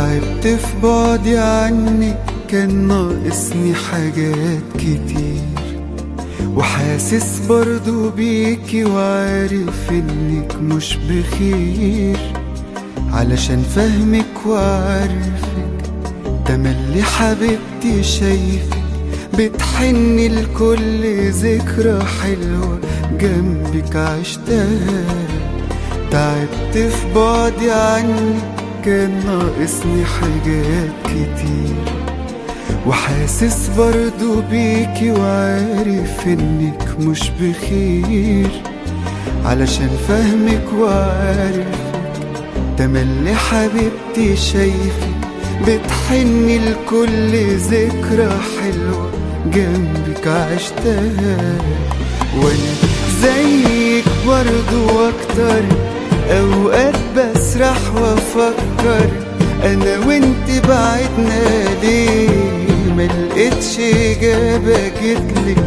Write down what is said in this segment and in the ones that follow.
في بعدي عنك كان ناقصني حاجات كتير. وحاسس برضو بيكي وعارف إنك مش بخير. علشان فهمك وعارفك تملي حبيبتي شايفك. بتحني لكل ذكرى حلوة جنبك عشتها. تعبت في بعدي عنك كان ناقصني حاجات كتير. وحاسس برضو بيكي وعارف إنك مش بخير. علشان فهمك وعارفك تملي حبيبتي شايفك. بتحني لكل ذكرى حلوة جنبك عشتها. وأنا زيك برضو وأكتر. أوقات بسرح وأفكر أنا وأنت بعدنا ليه؟ ملقتش إجابة جتلك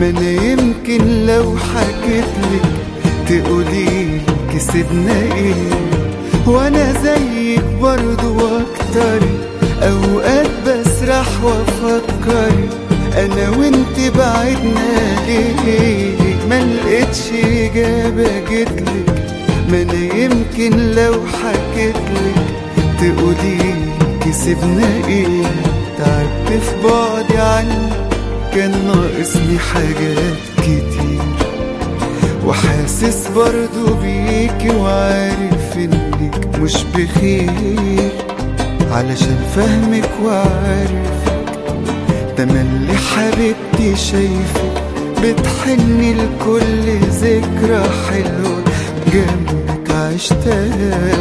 ما أنا يمكن لو حكيتلك تقولي كسبنا إيه؟ وأنا زيك برضو وأكتر أوقات بسرح وأفكر أنا وأنت بعدنا ليه؟ ملقتش إجابة جتلك ما أنا يمكن لو حكيتلك تقولي كسبنا إيه؟ تعبت في بعدي عنك كان ناقصني حاجات كتير. وحاسس برضو بيكي وعارف إنك مش بخير. علشان فهمك وعارفك تملي حبيبتي شايفك. بتحني لكل ذكرى حلوة. جنبك عشتها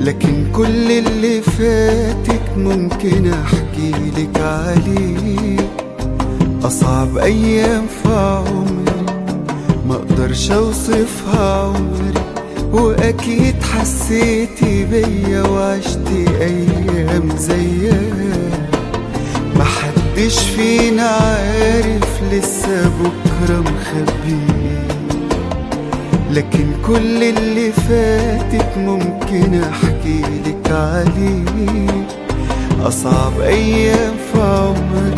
لكن كل اللي فاتك ممكن أحكي لك عليه. أصعب أيام في عمري ما أقدرش اوصفها عمري وأكيد حسيتي بيا وعشتي أيام زيها. محدش فينا عارف لسه بكرة مخبي لكن كل اللي فاتك ممكن أحكي لك عليه. أصعب أيام في عمري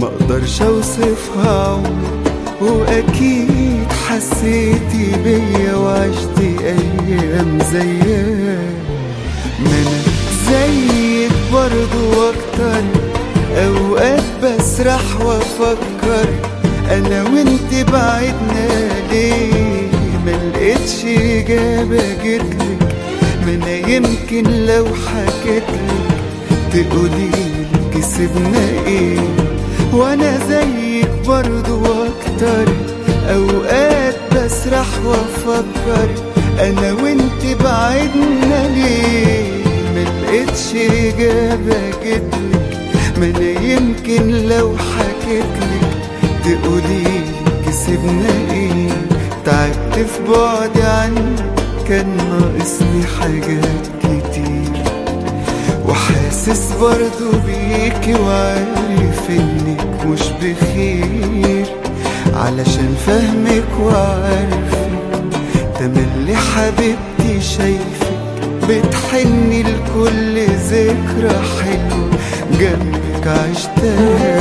ما أقدرش أوصفها عمري وأكيد حسيتي بيا وعشتي أيام زيها. ما أنا زيك برضو وأكتر أوقات بسرح وأفكر أنا وأنت بعدنا ليه؟ ملقتش اجابة جتلك ما أنا يمكن لو حكيتلك تقولي كسبنا إيه؟ وأنا زيك برضو وأكتر أوقات بسرح وأفكر أنا وأنت بعدنا ليه؟ ملقتش اجابة جتلك ما أنا يمكن لو حكيتلك تقولي كسبنا إيه؟ تعبت في بعدي عنك كان ناقصني حاجات كتير. وحاسس برضو بيكي وعارف انك مش بخير. علشان فهمك وعارفك تملي حبيبتي شايفك بتحني لكل ذكرى حلوة جنبك عشتها.